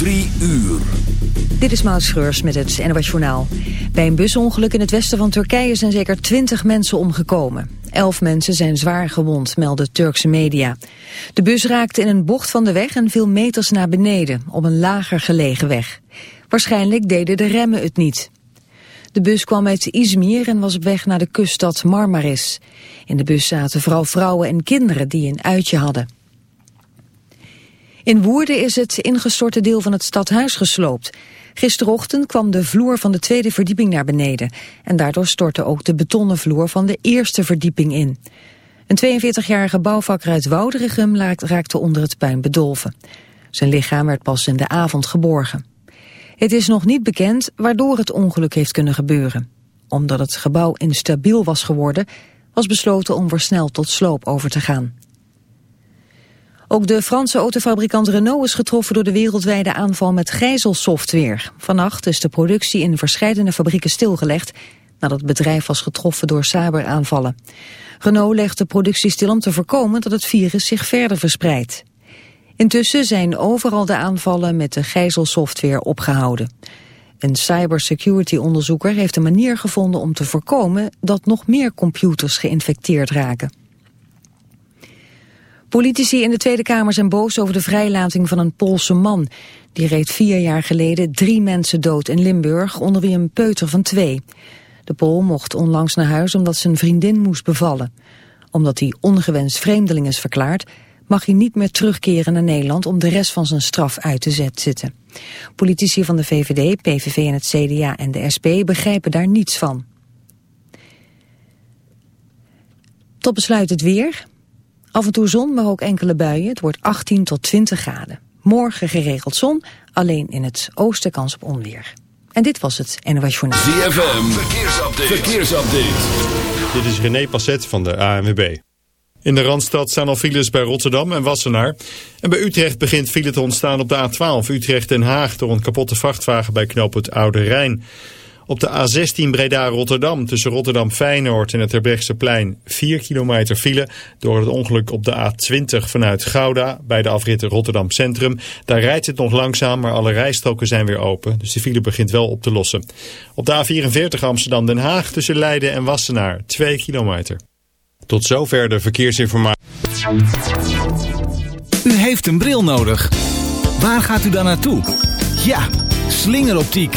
Drie uur. Dit is Maud Schreurs met het NOS Journaal. Bij een busongeluk in het westen van Turkije zijn zeker twintig mensen omgekomen. Elf mensen zijn zwaar gewond, melden Turkse media. De bus raakte in een bocht van de weg en viel meters naar beneden, op een lager gelegen weg. Waarschijnlijk deden de remmen het niet. De bus kwam uit Izmir en was op weg naar de kuststad Marmaris. In de bus zaten vooral vrouwen en kinderen die een uitje hadden. In Woerden is het ingestorte deel van het stadhuis gesloopt. Gisterochtend kwam de vloer van de tweede verdieping naar beneden. En daardoor stortte ook de betonnen vloer van de eerste verdieping in. Een 42-jarige bouwvakker uit Wouderichum raakte onder het puin bedolven. Zijn lichaam werd pas in de avond geborgen. Het is nog niet bekend waardoor het ongeluk heeft kunnen gebeuren. Omdat het gebouw instabiel was geworden, was besloten om versneld tot sloop over te gaan. Ook de Franse autofabrikant Renault is getroffen door de wereldwijde aanval met gijzelsoftware. Vannacht is de productie in verschillende fabrieken stilgelegd nadat het bedrijf was getroffen door cyberaanvallen. Renault legt de productie stil om te voorkomen dat het virus zich verder verspreidt. Intussen zijn overal de aanvallen met de gijzelsoftware opgehouden. Een cybersecurity-onderzoeker heeft een manier gevonden om te voorkomen dat nog meer computers geïnfecteerd raken. Politici in de Tweede Kamer zijn boos over de vrijlating van een Poolse man. Die reed vier jaar geleden drie mensen dood in Limburg, onder wie een peuter van twee. De Pool mocht onlangs naar huis omdat zijn vriendin moest bevallen. Omdat hij ongewenst vreemdeling is verklaard, mag hij niet meer terugkeren naar Nederland om de rest van zijn straf uit te zitten. Politici van de VVD, PVV en het CDA en de SP begrijpen daar niets van. Tot besluit het weer. Af en toe zon, maar ook enkele buien. Het wordt 18 tot 20 graden. Morgen geregeld zon, alleen in het oosten kans op onweer. En dit was het NOS Journaal. ZFM, verkeersupdate. verkeersupdate. Dit is René Passet van de ANWB. In de Randstad staan al files bij Rotterdam en Wassenaar. En bij Utrecht begint file te ontstaan op de A12 Utrecht-Den Haag... door een kapotte vrachtwagen bij knooppunt Oude Rijn. Op de A16 Breda-Rotterdam tussen Rotterdam-Feyenoord en het plein 4 kilometer file door het ongeluk op de A20 vanuit Gouda bij de afrit Rotterdam Centrum. Daar rijdt het nog langzaam, maar alle rijstroken zijn weer open, dus de file begint wel op te lossen. Op de A44 Amsterdam-Den Haag tussen Leiden en Wassenaar 2 kilometer. Tot zover de verkeersinformatie. U heeft een bril nodig. Waar gaat u dan naartoe? Ja, slingeroptiek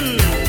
The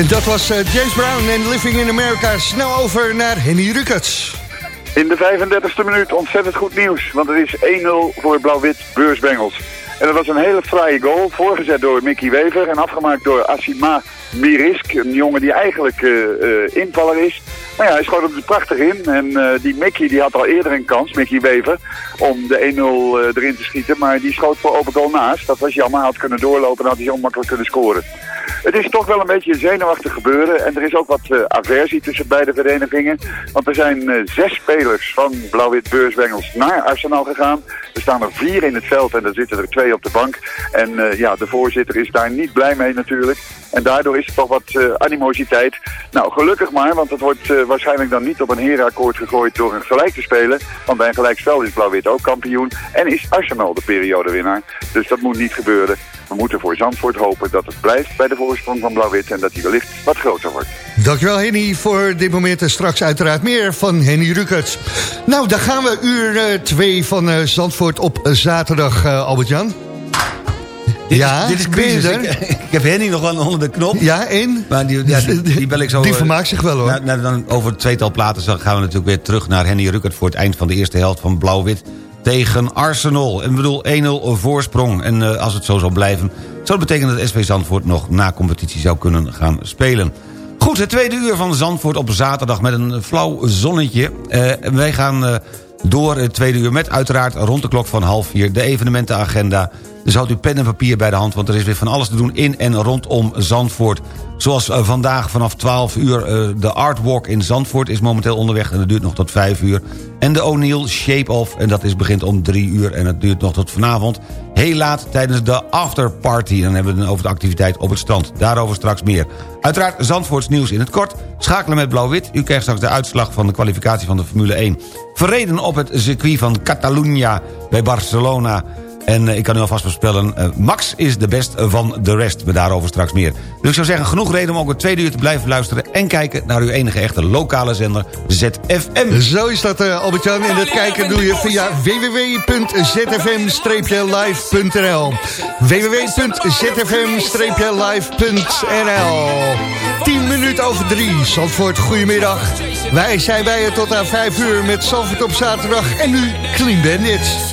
En dat was eh, James Brown en Living in America. Snel over naar Henny Rukert. In de 35e minuut ontzettend goed nieuws. Want het is 1-0 voor Blauw-Wit Beursbengels. En dat was een hele fraaie goal. Voorgezet door Mickey Wever en afgemaakt door Asima Mirisk. Een jongen die eigenlijk eh, invaller is. Maar ja, hij schoot hem er prachtig in. En die Mickey die had al eerder een kans, Mickey Wever, om de 1-0 eh, erin te schieten. Maar die schoot voor open goal naast. Dat was jammer. Had kunnen doorlopen en had hij zo makkelijk kunnen scoren. Het is toch wel een beetje zenuwachtig gebeuren. En er is ook wat eh, aversie tussen beide verenigingen. Want er zijn eh, zes spelers van Blauw-Wit Beursbengels naar Arsenal gegaan. Er staan er vier in het veld en er zitten er twee op de bank. En eh, ja, de voorzitter is daar niet blij mee natuurlijk. En daardoor is er toch wat animositeit. Nou, gelukkig maar, want het wordt waarschijnlijk dan niet op een herenakkoord gegooid door een gelijk te spelen. Want bij een gelijkspel is Blauw-Wit ook kampioen. En is Arsenal de periodewinnaar. Dus dat moet niet gebeuren. We moeten voor Zandvoort hopen dat het blijft bij de voorsprong van Blauw-Wit en dat die wellicht wat groter wordt. Dankjewel Henny voor dit moment en straks uiteraard meer van Henny Rukert. Nou, dan gaan we uur 2 van eh, Zandvoort op zaterdag, eh, Albert-Jan. Ja, dit is er? Ik, ik heb Henny nog wel onder de knop. Ja, en? Maar die, ja, die, die bel ik zo... Die eh, vermaakt zich wel, hoor. nou, nou, dan over het tweetal platen gaan we natuurlijk weer terug naar Henny Ruckert... voor het eind van de eerste helft van Blauw-Wit tegen Arsenal. En bedoel 1-0 voorsprong. En eh, als het zo zou blijven... zou dat betekenen dat SV Zandvoort nog na competitie zou kunnen gaan spelen. Goed, het tweede uur van Zandvoort op zaterdag met een flauw zonnetje. Eh, wij gaan eh, door het tweede uur met uiteraard rond de klok van half vier... de evenementenagenda. Dus houdt u pen en papier bij de hand... want er is weer van alles te doen in en rondom Zandvoort. Zoals eh, vandaag vanaf 12 uur eh, de Artwalk in Zandvoort is momenteel onderweg... en dat duurt nog tot 5 uur. En de O'Neill Shape Off, en dat is, begint om 3 uur... en dat duurt nog tot vanavond heel laat tijdens de afterparty. Dan hebben we het over de activiteit op het strand. Daarover straks meer. Uiteraard Zandvoorts nieuws in het kort. Schakelen met Blauw-Wit. U krijgt straks de uitslag van de kwalificatie van de Formule 1. Verreden op het circuit van Catalunya bij Barcelona... En eh, ik kan u alvast voorspellen, eh, Max is de best van de rest. Maar daarover straks meer. Dus ik zou zeggen, genoeg reden om ook het tweede uur te blijven luisteren... en kijken naar uw enige echte lokale zender, ZFM. Zo is dat, eh, Albert-Jan. En dat kijken doe je via www.zfm-live.nl www.zfm-live.nl 10 minuten over 3. Zandvoort, goedemiddag. Wij zijn bij je tot aan 5 uur met Zandvoort op zaterdag. En nu Clean Bandits.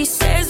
she says,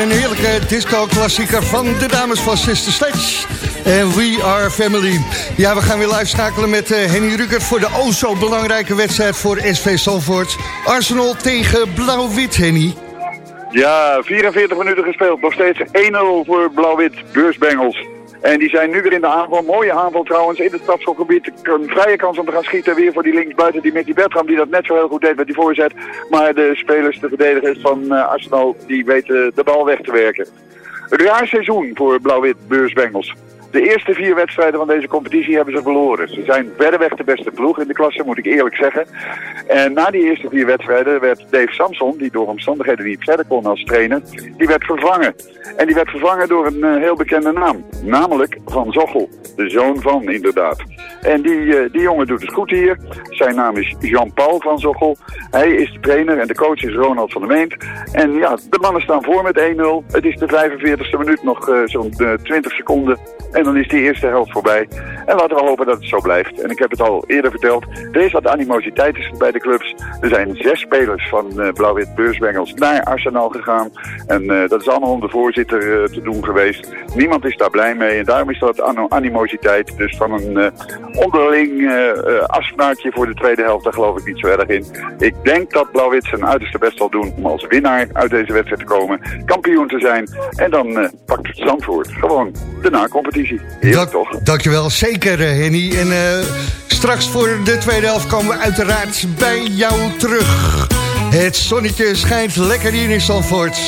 Een heerlijke disco-klassieker van de dames van Sister Sledge. En We Are Family. Ja, we gaan weer live schakelen met eh, Henny Rukert... voor de o zo belangrijke wedstrijd voor SV Salvoort. Arsenal tegen Blauw-Wit, Henny. Ja, 44 minuten gespeeld. Nog steeds 1-0 voor Blauw-Wit, beursbengels. En die zijn nu weer in de aanval. Mooie aanval trouwens in het strafschopgebied. Een vrije kans om te gaan schieten weer voor die linksbuiten. Die Mickey Bertram die dat net zo heel goed deed met die voorzet. Maar de spelers, de verdedigers van eh, Arsenal, die weten de bal weg te werken. Raar seizoen voor Blauw-Wit Beursbengels. De eerste vier wedstrijden van deze competitie hebben ze verloren. Ze zijn verreweg de beste ploeg in de klasse, moet ik eerlijk zeggen. En na die eerste vier wedstrijden werd Dave Samson, die door omstandigheden niet verder kon als trainer, die werd vervangen. En die werd vervangen door een eh, heel bekende naam. Namelijk Van Zochel. De zoon van, inderdaad. En die, eh, die jongen doet het goed hier. Zijn naam is Jean-Paul van Zochel. Hij is de trainer en de coach is Ronald van der Meent. En ja, de mannen staan voor met 1-0. Het is de 45ste minuut, nog eh, zo'n eh, 20 seconden. En dan is die eerste helft voorbij. En laten we hopen dat het zo blijft. En ik heb het al eerder verteld. Er is wat animositeit bij de clubs. Er zijn zes spelers van eh, Blauw-Wit Beursbengels naar Arsenal gegaan. En eh, dat is allemaal om de voorzitter eh, te doen geweest. Niemand is daar blij mee. En daarom is dat animositeit. Dus van een onderling afspraakje voor de tweede helft, daar geloof ik niet zo erg in. Ik denk dat Blauw-Wit zijn uiterste best zal doen om als winnaar uit deze wedstrijd te komen. Kampioen te zijn. En dan pakt Zandvoort gewoon de na-competitie. Heerlijk toch? Dankjewel, zeker eh, Henny. En eh, straks voor de tweede helft komen we uiteraard bij jou terug. Het zonnetje schijnt lekker hier in Zandvoort.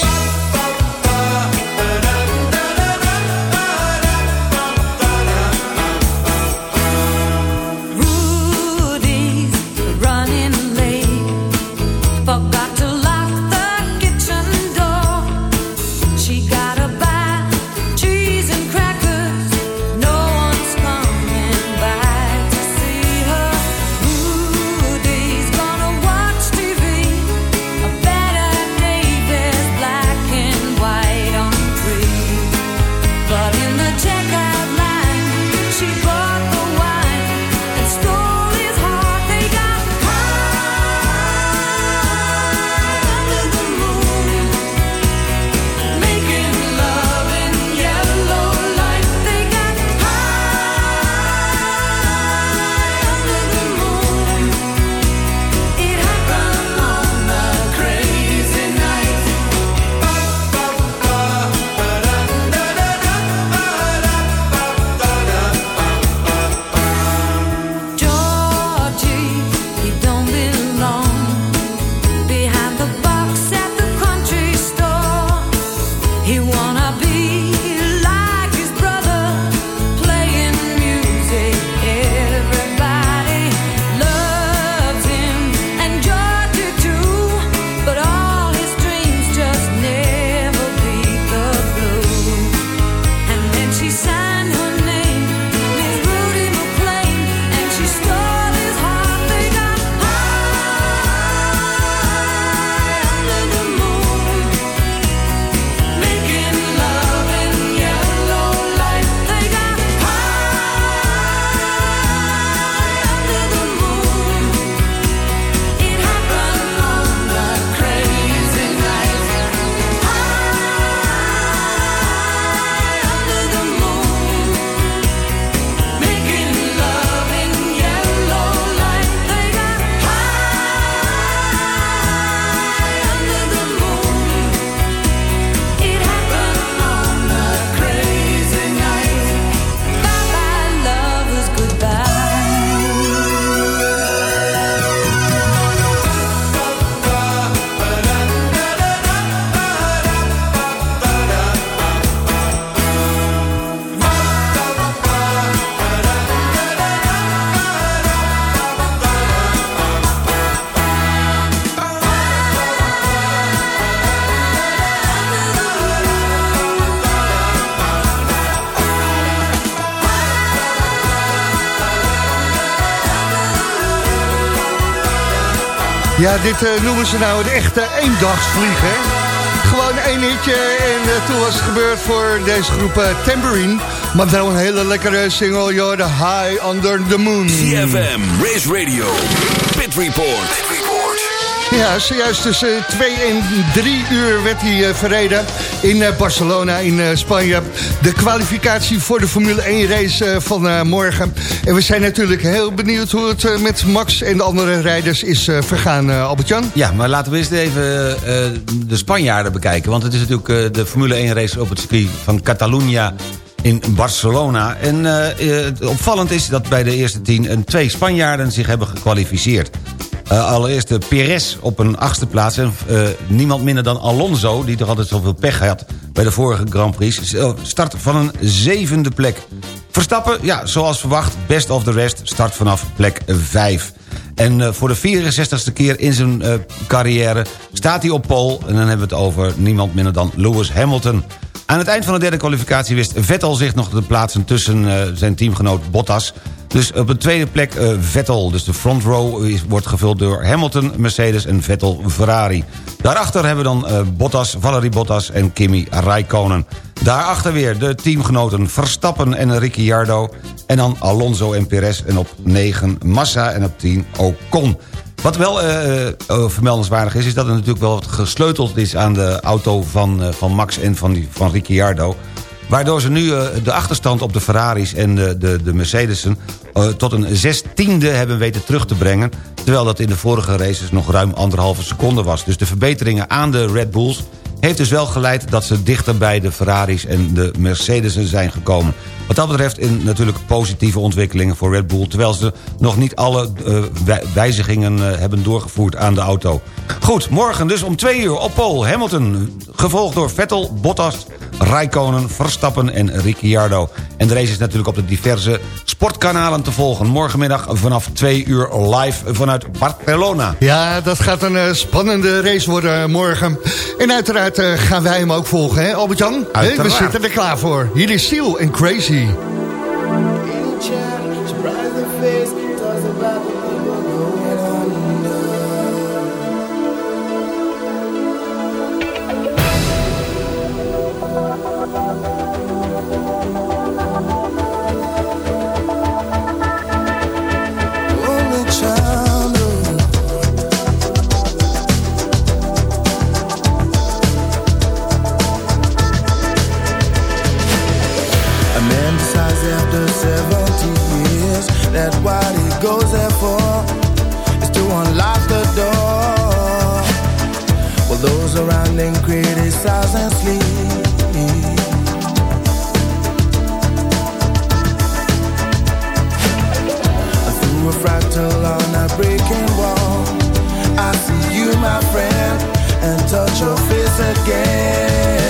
Dit eh, noemen ze nou een echte eendagsvlieg, hè? Gewoon één hitje en eh, toen was het gebeurd voor deze groep eh, Tambourine. Maar wel een hele lekkere single, joh, de High Under the Moon. CFM, Race Radio, Pit Report. Ja, zojuist tussen 2 en 3 uur werd hij eh, verreden in eh, Barcelona in eh, Spanje. De kwalificatie voor de Formule 1 race van morgen. En we zijn natuurlijk heel benieuwd hoe het met Max en de andere rijders is vergaan, Albert-Jan. Ja, maar laten we eens even de Spanjaarden bekijken. Want het is natuurlijk de Formule 1 race op het circuit van Catalunya in Barcelona. En opvallend is dat bij de eerste tien twee Spanjaarden zich hebben gekwalificeerd. Eh, allereerst de Perez op een achtste plaats. En eh, niemand minder dan Alonso, die toch altijd zoveel pech had... bij de vorige Grand Prix, eh, start van een zevende plek. Verstappen, ja, zoals verwacht, best of the rest, start vanaf plek 5. En eh, voor de 64ste keer in zijn eh, carrière staat hij op pole... en dan hebben we het over niemand minder dan Lewis Hamilton... Aan het eind van de derde kwalificatie wist Vettel zich nog te plaatsen... tussen eh, zijn teamgenoot Bottas. Dus op de tweede plek eh, Vettel. Dus de front row wordt gevuld door Hamilton, Mercedes en Vettel, Ferrari. Daarachter hebben we dan eh, Bottas, Valerie Bottas en Kimi Raikkonen. Daarachter weer de teamgenoten Verstappen en Ricciardo. En dan Alonso en Perez. En op 9 Massa en op 10 Ocon. Wat wel eh, vermeldenswaardig is, is dat er natuurlijk wel wat gesleuteld is aan de auto van, van Max en van, die, van Ricciardo. Waardoor ze nu eh, de achterstand op de Ferraris en de, de, de Mercedesen... eh, tot een zestiende hebben weten terug te brengen... terwijl dat in de vorige races nog ruim anderhalve seconde was. Dus de verbeteringen aan de Red Bulls heeft dus wel geleid dat ze dichter bij de Ferraris en de Mercedesen zijn gekomen. Wat dat betreft in natuurlijk positieve ontwikkelingen voor Red Bull... terwijl ze nog niet alle eh, wij- wijzigingen eh, hebben doorgevoerd aan de auto. Goed, morgen dus om twee uur op Pole Hamilton... gevolgd door Vettel, Bottas, Raikkonen, Verstappen en Ricciardo. En de race is natuurlijk op de diverse sportkanalen te volgen. Morgenmiddag vanaf twee uur live vanuit Barcelona. Ja, dat gaat een eh, spannende race worden morgen. En uiteraard gaan wij hem ook volgen, hè Albert-Jan? We zitten er klaar voor. Hier is Seal en Crazy. A my friend, and touch your face again.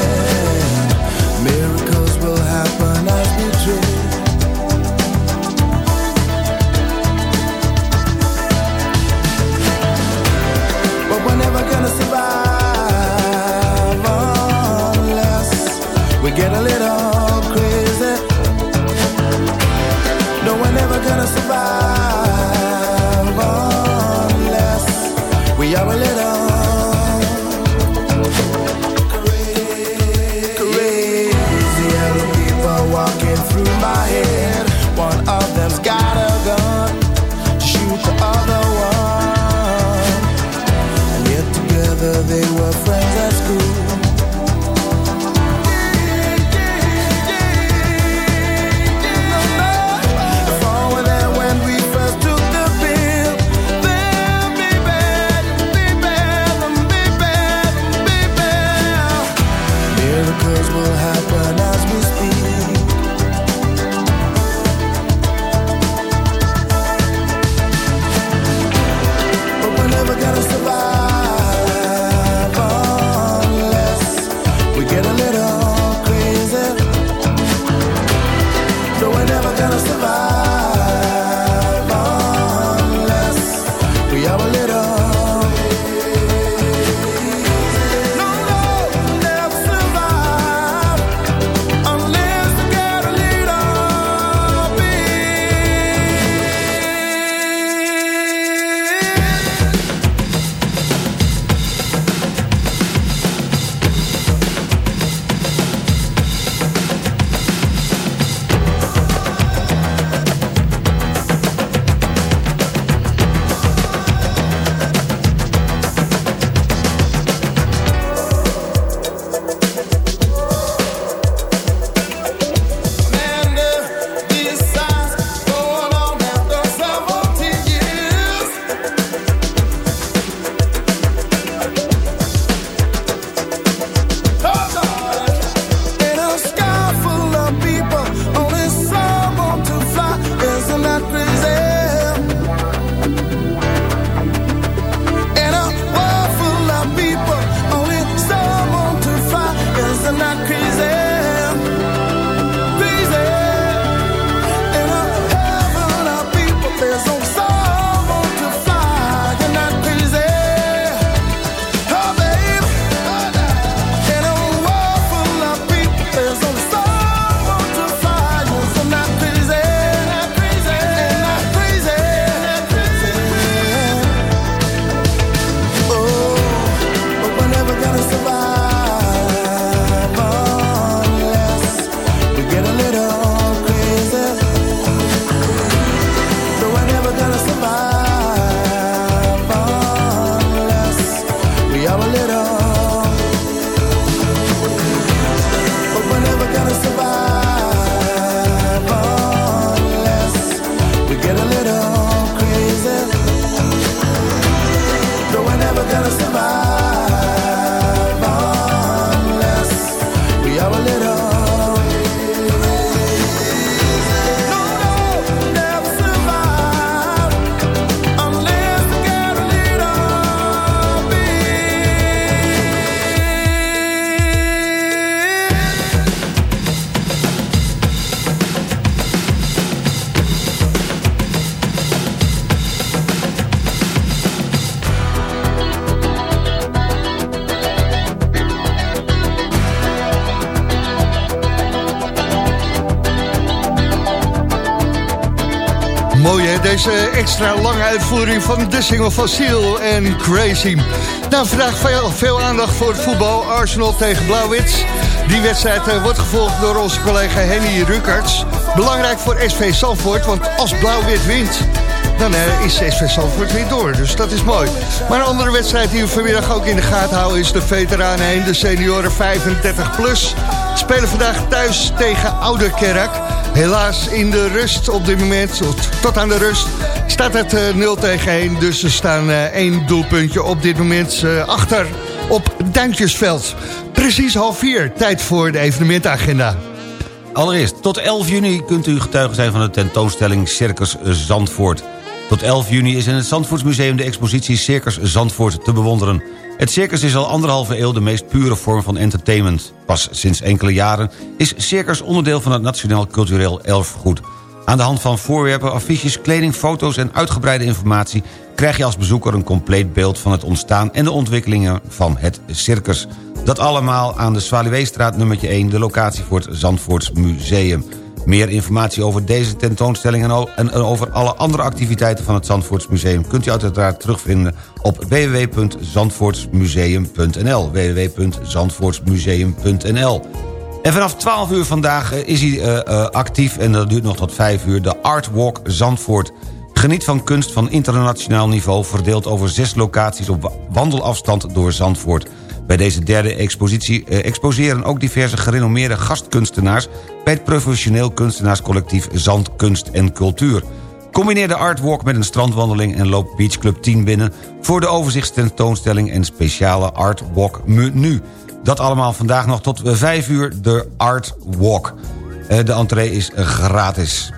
Extra lange uitvoering van de single van en Crazy. Nou, vandaag veel, veel aandacht voor het voetbal. Arsenal tegen Blauwwit. Die wedstrijd eh, wordt gevolgd door onze collega Henny Ruckarts. Belangrijk voor SV Zandvoort, want als Blauwwit wint... dan eh, is SV Zandvoort weer door, dus dat is mooi. Maar een andere wedstrijd die we vanmiddag ook in de gaten houden... is de veteranen 1, de senioren 35 plus. Spelen vandaag thuis tegen Ouderkerk. Helaas in de rust op dit moment, tot aan de rust, staat het eh, 0 tegen 1. Dus er staan eh, één doelpuntje op dit moment eh, achter op Duintjesveld. Precies half vier, tijd voor de evenementagenda. Allereerst, tot 11 juni kunt u getuige zijn van de tentoonstelling Circus Zandvoort. Tot 11 juni is in het Zandvoortsmuseum de expositie Circus Zandvoort te bewonderen. Het circus is al anderhalve eeuw de meest pure vorm van entertainment. Pas sinds enkele jaren is circus onderdeel van het Nationaal Cultureel Erfgoed. Aan de hand van voorwerpen, affiches, kleding, foto's en uitgebreide informatie... krijg je als bezoeker een compleet beeld van het ontstaan en de ontwikkelingen van het circus. Dat allemaal aan de Zwaluweestraat nummertje 1, de locatie voor het Zandvoorts Museum. Meer informatie over deze tentoonstelling en over alle andere activiteiten van het Zandvoortsmuseum... kunt u uiteraard terugvinden op www.zandvoortsmuseum.nl www.zandvoortsmuseum.nl En vanaf 12 uur vandaag eh, is hij eh, eh, actief en dat duurt nog tot 5 uur... de Art Walk Zandvoort. Geniet van kunst van internationaal niveau... verdeeld over zes locaties op wa- wandelafstand door Zandvoort... Bij deze derde expositie exposeren ook diverse gerenommeerde gastkunstenaars... bij het professioneel kunstenaarscollectief Zand, Kunst en Cultuur. Combineer de artwalk met een strandwandeling en loop Beach Club 10 binnen... voor de overzichtstentoonstelling en speciale artwalk menu. Dat allemaal vandaag nog tot 5 uur de Art Walk. Eh, De entree is gratis.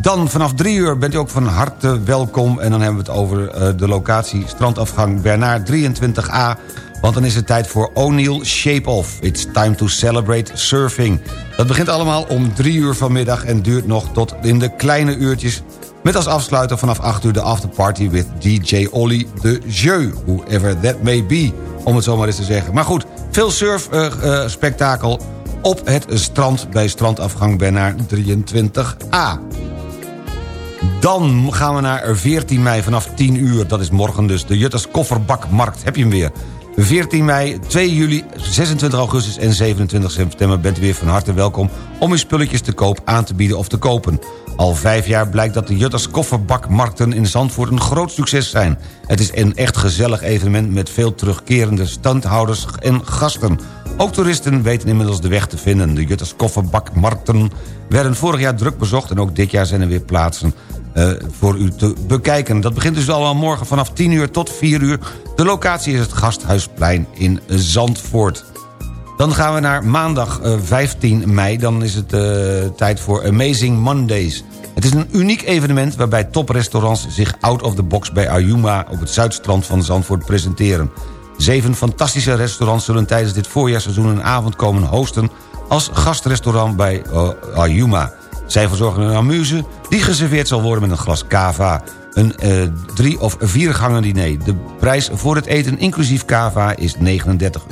Dan vanaf 3 uur bent u ook van harte welkom. En dan hebben we het over eh, de locatie strandafgang Bernard 23A. Want dan is het tijd voor O'Neill Shape Off. It's time to celebrate surfing. Dat begint allemaal om 3 uur vanmiddag en duurt nog tot in de kleine uurtjes. Met als afsluiter vanaf 8 uur de afterparty with DJ Olly de Jeu. Whoever that may be, om het zo maar eens te zeggen. Maar goed, veel surf-spektakel op het strand bij strandafgang Bernard 23A. Dan gaan we naar 14 mei vanaf 10 uur. Dat is morgen dus. De Jutters Kofferbakmarkt. Heb je hem weer. 14 mei, 2 juli, 26 augustus en 27 september... bent u weer van harte welkom om uw spulletjes te koop aan te bieden of te kopen. Al vijf jaar blijkt dat de Jutters Kofferbakmarkten in Zandvoort een groot succes zijn. Het is een echt gezellig evenement met veel terugkerende standhouders en gasten. Ook toeristen weten inmiddels de weg te vinden. De Jutters Kofferbakmarkten werden vorig jaar druk bezocht... en ook dit jaar zijn er weer plaatsen eh, voor u te bekijken. Dat begint dus allemaal morgen vanaf 10 uur tot 4 uur. De locatie is het Gasthuisplein in Zandvoort. Dan gaan we naar maandag eh, 15 mei. Dan is het eh, tijd voor Amazing Mondays. Het is een uniek evenement waarbij toprestaurants zich out of the box bij Ayuma... op het zuidstrand van Zandvoort presenteren. Zeven fantastische restaurants zullen tijdens dit voorjaarsseizoen... een avond komen hosten als gastrestaurant bij eh, Ayuma. Zij verzorgen een amuse die geserveerd zal worden met een glas cava. Een eh, drie- of vier gangen diner. De prijs voor het eten inclusief cava is 39,50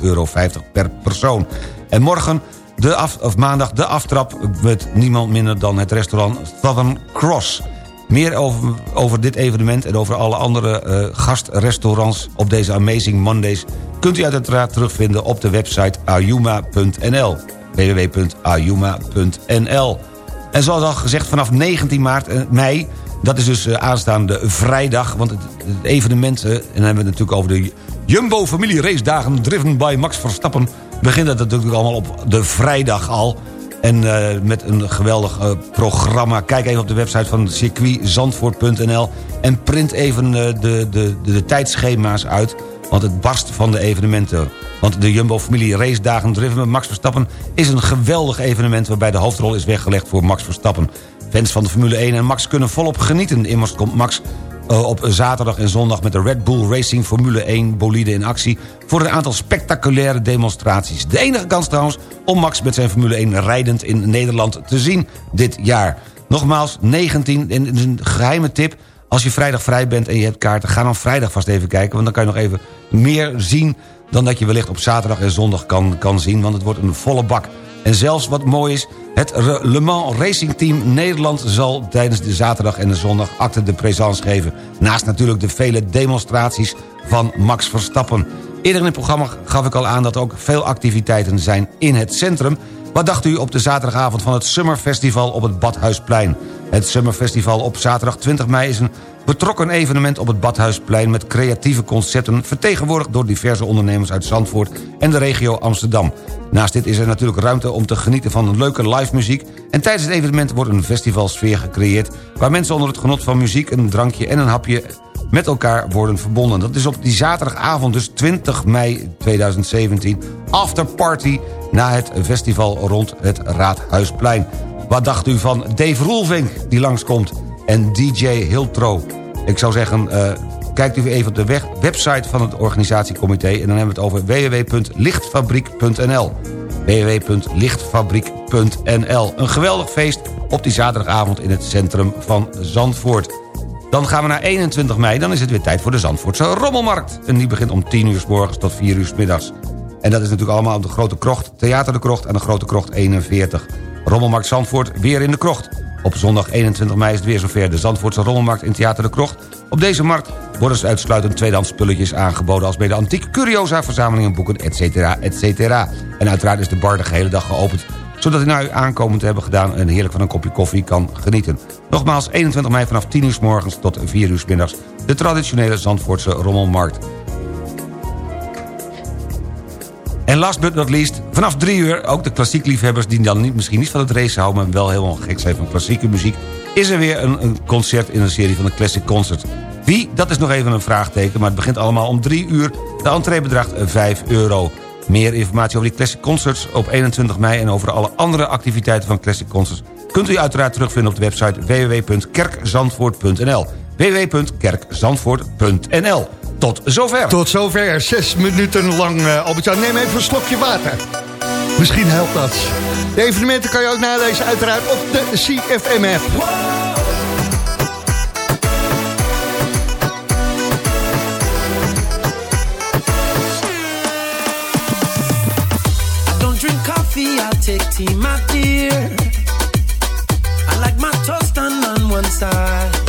euro per persoon. En morgen, de of maandag, de aftrap met niemand minder dan het restaurant Southern Cross. Meer over, over dit evenement en over alle andere eh, gastrestaurants op deze Amazing Mondays... kunt u uiteraard terugvinden op de website ayuma.nl www.ayuma.nl En zoals al gezegd, vanaf 19 maart, eh, mei... dat is dus eh, aanstaande vrijdag, want het, evenement... eh, en dan hebben we het natuurlijk over de Jumbo Familie Race Dagen... driven by Max Verstappen... begint dat natuurlijk allemaal op de vrijdag al... En eh, met een geweldig programma. Kijk even op de website van circuitzandvoort.nl... en print even de, de, de, tijdschema's uit... want het barst van de evenementen. Want de Jumbo-familie Race Dagen Driven met Max Verstappen... is een geweldig evenement waarbij de hoofdrol is weggelegd voor Max Verstappen. Fans van de Formule 1 en Max kunnen volop genieten. Immers komt Max eh, op zaterdag en zondag met de Red Bull Racing Formule 1 bolide in actie... voor een aantal spectaculaire demonstraties. De enige kans trouwens om Max met zijn Formule 1 rijdend in Nederland te zien dit jaar. Nogmaals, 19, en een geheime tip... als je vrijdag vrij bent en je hebt kaarten... ga dan vrijdag vast even kijken, want dan kan je nog even meer zien... dan dat je wellicht op zaterdag en zondag kan, kan zien, want het wordt een volle bak. En zelfs wat mooi is, Het Le Mans Racing Team Nederland zal tijdens de zaterdag en de zondag acte de présence geven. Naast natuurlijk de vele demonstraties van Max Verstappen. Eerder in het programma gaf ik al aan dat er ook veel activiteiten zijn in het centrum. Wat dacht u op de zaterdagavond van het Summer Festival op het Badhuisplein? Het Summer Festival op zaterdag 20 mei is een betrokken evenement op het Badhuisplein... met creatieve concepten vertegenwoordigd door diverse ondernemers uit Zandvoort en de regio Amsterdam. Naast dit is er natuurlijk ruimte om te genieten van een leuke live muziek... en tijdens het evenement wordt een festivalsfeer gecreëerd... waar mensen onder het genot van muziek, een drankje en een hapje met elkaar worden verbonden. Dat is op die zaterdagavond, dus 20 mei 2017... afterparty na het festival rond het Raadhuisplein. Wat dacht u van Dave Roelvink die langskomt en DJ Hiltro? Ik zou zeggen, eh, kijkt u even op de website van het organisatiecomité... en dan hebben we het over www.lichtfabriek.nl www.lichtfabriek.nl Een geweldig feest op die zaterdagavond in het centrum van Zandvoort. Dan gaan we naar 21 mei, dan is het weer tijd voor de Zandvoortse Rommelmarkt. En die begint om 10 uur s morgens tot 4 uur s middags. En dat is natuurlijk allemaal op de Grote Krocht, Theater de Krocht... en de Grote Krocht 41. Rommelmarkt Zandvoort weer in de Krocht. Op zondag 21 mei is het weer zover de Zandvoortse Rommelmarkt in Theater de Krocht. Op deze markt worden dus uitsluitend tweedehands spulletjes aangeboden... als bij de antiek curiosa, verzamelingen, boeken, etc. etc. En uiteraard is de bar de gehele dag geopend zodat u na uw aankomen te hebben gedaan... en heerlijk van een kopje koffie kan genieten. Nogmaals, 21 mei vanaf 10 uur s morgens tot 4 uur s middags... de traditionele Zandvoortse Rommelmarkt. En last but not least, vanaf 3 uur... ook de klassiekliefhebbers die dan niet, misschien niet van het race houden... maar wel helemaal gek zijn van klassieke muziek... is er weer een, een concert in een serie van de Classic Concert. Wie? Dat is nog even een vraagteken, maar het begint allemaal om 3 uur. De entree bedraagt 5 euro. Meer informatie over die Classic Concerts op 21 mei... en over alle andere activiteiten van Classic Concerts... kunt u uiteraard terugvinden op de website www.kerkzandvoort.nl www.kerkzandvoort.nl Tot zover. Tot zover, zes minuten lang. eh Albert-Jan, neem even een slokje water. Misschien helpt dat. De evenementen kan je ook nalezen uiteraard op de CFM-app. I don't drink coffee, I'll take tea, my dear. I like my toast done on one side.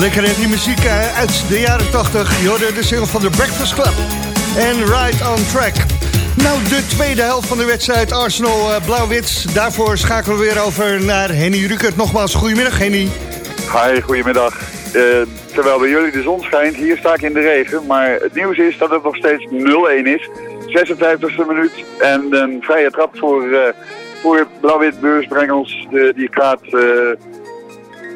Lekker die muziek eh, uit de jaren 80. Je de single van de Breakfast Club. En Right on Track. Nou, de tweede helft van de wedstrijd Arsenal eh. Daarvoor schakelen we weer over naar Henny Rukert. Nogmaals, goedemiddag Henny. Hi, goedemiddag. Eh, terwijl bij jullie de zon schijnt, hier sta ik in de regen. Maar het nieuws is dat het nog steeds 0-1 is. 56e minuut en een vrije trap voor, eh, voor Blauw-Wit Beursbrengels. De- die gaat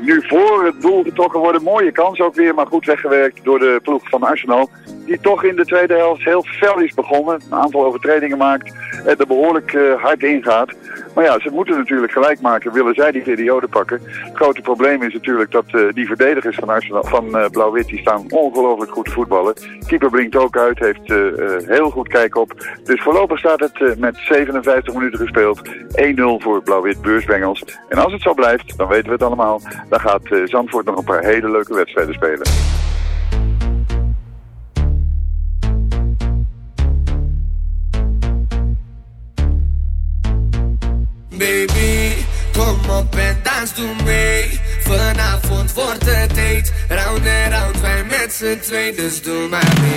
nu voor het doel getrokken worden. Mooie kans ook weer, maar goed weggewerkt door de ploeg van Arsenal. Die toch in de tweede helft heel fel is begonnen. Een aantal overtredingen maakt en er behoorlijk eh, hard ingaat. Maar ja, ze moeten natuurlijk gelijk maken. Willen zij die periode pakken? Het grote probleem is natuurlijk dat eh, die verdedigers van, van eh, Blauw-Wit... die staan ongelooflijk goed voetballen. Keeper blinkt ook uit, heeft eh, eh, heel goed kijk op. Dus voorlopig staat het eh, met 57 minuten gespeeld. 1-0 voor Blauw-Wit Beursbengels. En als het zo blijft, dan weten we het allemaal... dan gaat eh, Zandvoort nog een paar hele leuke wedstrijden spelen. Baby, kom op en dans doe mee. Vanavond wordt het date. Round en round, wij met z'n twee, dus doe maar mee.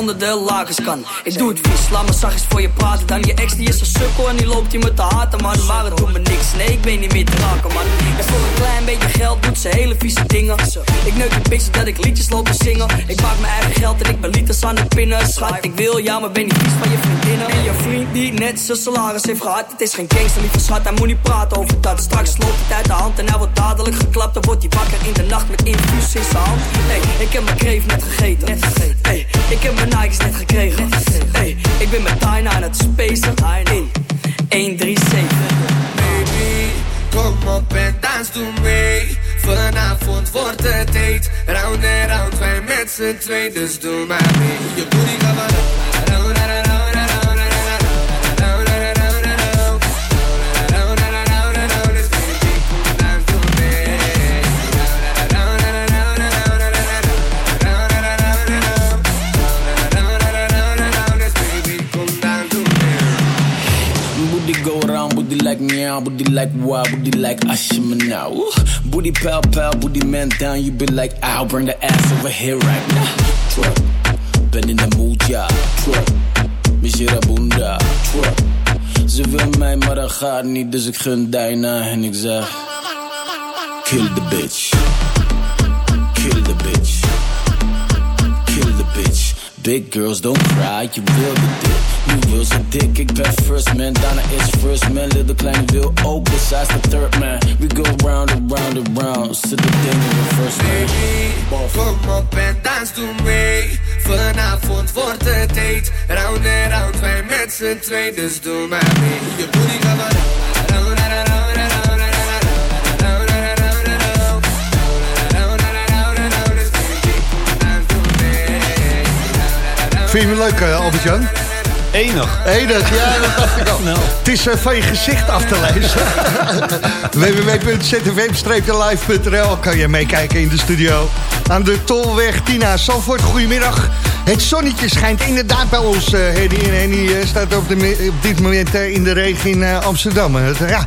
Onder de lakens kan. Ik doe het vies, laat me zachtjes voor je praten. Dan je ex die is een sukkel en die loopt hier met de haten man. Maar het doet me niks, nee ik weet niet meer te raken man. En voor een klein beetje geld doet ze hele vieze dingen. Ik neuk een beetje dat ik liedjes loop te zingen. Ik maak mijn eigen geld en ik ben liters aan de pinnen. Schat, ik wil jou, maar ben niet vies van je vriendinnen. En je vriend die net zijn salaris heeft gehad. Het is geen gangster, lieve schat, hij moet niet praten over dat. Straks loopt het uit de hand en hij wordt dadelijk geklapt. Dan wordt hij wakker in de nacht met infuus in zijn hand. Hey, ik heb mijn kreef net gegeten. Net gegeten. Hey, ik heb mijn Nikes net gekregen. Hey, ik ben met Tyna aan het spacen. In 137. Baby, kom op en dans doe mee. Vanavond wordt het date. Round en round, wij met z'n twee, dus doe maar mee. Je booty like meow, booty like wow, booty like Ashima now. Booty pal pal, booty man down, you be like, I'll bring the ass over here right now. Ben in de mood, ja. Mishira Bunda. Truck, ze wil mij, maar dat gaat niet, dus ik gun Diana en ik zeg, kill the bitch. Kill the bitch. Kill the bitch. Big girls don't cry, je wil de dik. Nu wil ze dik, ik ben first man. Daarna is first man, little kleine wil ook besides the third man. We go round and round and round. Zit de ding in de first man. Kom op en dans doe mee. Vanavond wordt het date. Round en round, wij met z'n twee, dus doe maar mee. Je booty gaat maar Vind je hem leuk, eh, Albert-Jan? Enig. Enig, ja, dat dacht ik al. Het is eh, van je gezicht af te lezen. www.zfm-live.nl kan je meekijken in de studio. Aan de Tolweg Tina Salvoort, goedemiddag. Het zonnetje schijnt inderdaad bij ons, eh Henny. En Henny eh, staat op, de, op dit moment eh, in de regen in Amsterdam. Het, ja,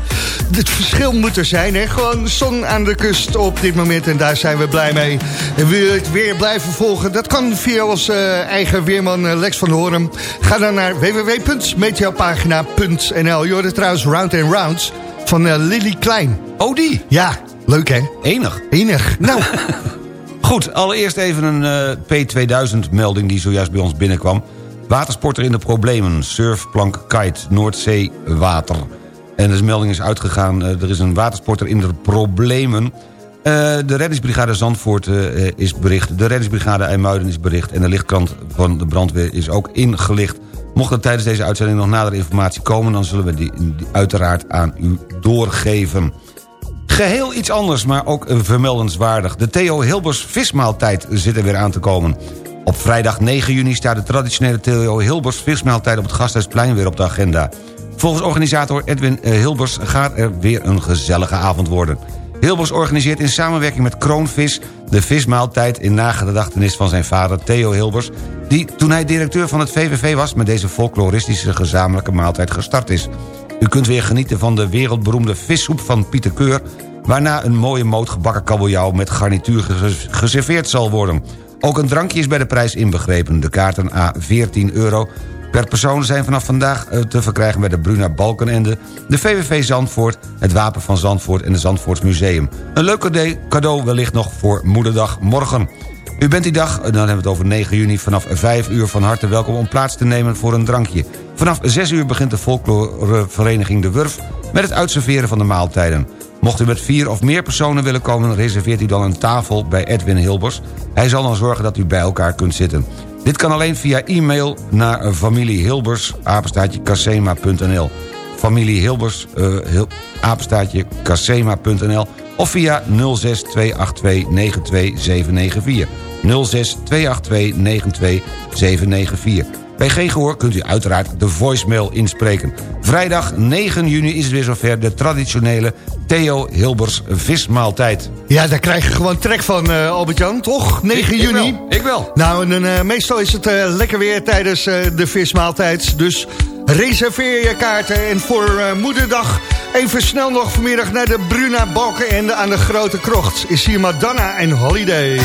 het verschil moet er zijn, hè. Gewoon zon aan de kust op dit moment. En daar zijn we blij mee. En wil je het weer blijven volgen? Dat kan via onze eigen weerman Lex van Hoorn. Ga dan naar www.meteopagina.nl. Je trouwens Round and Rounds van Lily Klein. Oh, die? Ja, leuk hè? Enig. Enig. Nou, Goed, allereerst even een eh, P2000-melding die zojuist bij ons binnenkwam. Watersporter in de problemen. Surfplank kite, Noordzeewater. En de melding is uitgegaan, eh, er is een watersporter in de problemen. Eh, de reddingsbrigade Zandvoort is bericht. De reddingsbrigade IJmuiden is bericht. En de lichtkrant van de brandweer is ook ingelicht. Mocht er tijdens deze uitzending nog nadere informatie komen... dan zullen we die uiteraard aan u doorgeven. Geheel iets anders, maar ook vermeldenswaardig. De Theo Hilbers vismaaltijd zit er weer aan te komen. Op vrijdag 9 juni staat de traditionele Theo Hilbers vismaaltijd... op het Gasthuisplein weer op de agenda. Volgens organisator Edwin eh, Hilbers gaat er weer een gezellige avond worden. Hilbers organiseert in samenwerking met Kroonvis... de vismaaltijd in nagedachtenis van zijn vader Theo Hilbers... die toen hij directeur van het VVV was... met deze folkloristische gezamenlijke maaltijd gestart is. U kunt weer genieten van de wereldberoemde vissoep van Pieter Keur... waarna een mooie moot gebakken kabeljauw met garnituur ges- geserveerd zal worden. Ook een drankje is bij de prijs inbegrepen. De kaarten a 14 euro per persoon zijn vanaf vandaag eh, te verkrijgen... bij de Bruna Balkenende, de VVV Zandvoort... het Wapen van Zandvoort en het Zandvoorts Museum. Een leuk cade- cadeau wellicht nog voor Moederdag morgen. U bent die dag, dan hebben we het over 9 juni... vanaf 5 uur van harte welkom om plaats te nemen voor een drankje. Vanaf 6 uur begint de folklorevereniging De Wurf... met het uitserveren van de maaltijden. Mocht u met vier of meer personen willen komen... reserveert u dan een tafel bij Edwin Hilbers. Hij zal dan zorgen dat u bij elkaar kunt zitten. Dit kan alleen via e-mail naar familie Hilbers, apenstaatje casema.nl. Familie Hilbers, eh, apenstaatje of via 06 282 92794. 06 282 92794. Bij geen gehoor kunt u uiteraard de voicemail inspreken. Vrijdag 9 juni is het weer zover de traditionele Theo Hilbers vismaaltijd. Ja, daar krijg je gewoon trek van, eh, Albert-Jan, toch? 9 Ik- ik juni. wel, ik wel. Nou, en, eh, meestal is het eh, lekker weer tijdens de vismaaltijd. Dus reserveer je kaarten. En voor eh, Moederdag even snel nog vanmiddag naar de Bruna Balkenende aan de Grote Krocht. Is hier Madonna en Holiday.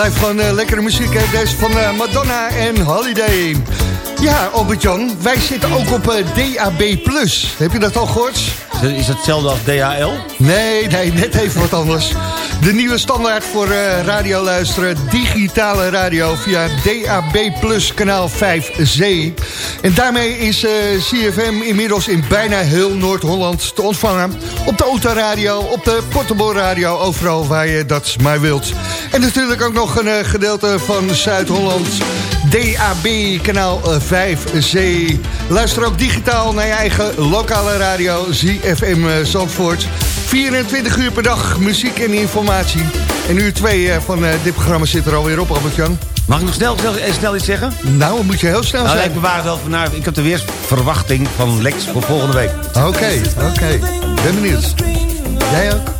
Blijft gewoon eh, lekkere muziek, hè? Deze van eh, Madonna en Holiday. Ja, Albert-Jan, wij zitten ook op eh, DAB+. Heb je dat al gehoord? Is het hetzelfde als DHL? Nee, nee, net even wat anders. De nieuwe standaard voor eh, radio luisteren, digitale radio via DAB Plus kanaal 5C. En daarmee is eh, CFM inmiddels in bijna heel Noord-Holland te ontvangen. Op de autoradio, op de portable radio, overal waar je dat maar wilt. En natuurlijk ook nog een eh, gedeelte van Zuid-Holland. DAB kanaal eh, 5C. Luister ook digitaal naar je eigen lokale radio ZFM eh, Zandvoort. 24 uur per dag muziek en informatie. En uur 2 van eh, dit programma zit er alweer op, Albert-Jan. Mag ik nog snel, snel, snel iets zeggen? Nou, moet je heel snel Nou, zijn. ik wel voor naar. Ik heb de weersverwachting van Lex voor volgende week. Oké, oké. Ben benieuwd. Jij ook?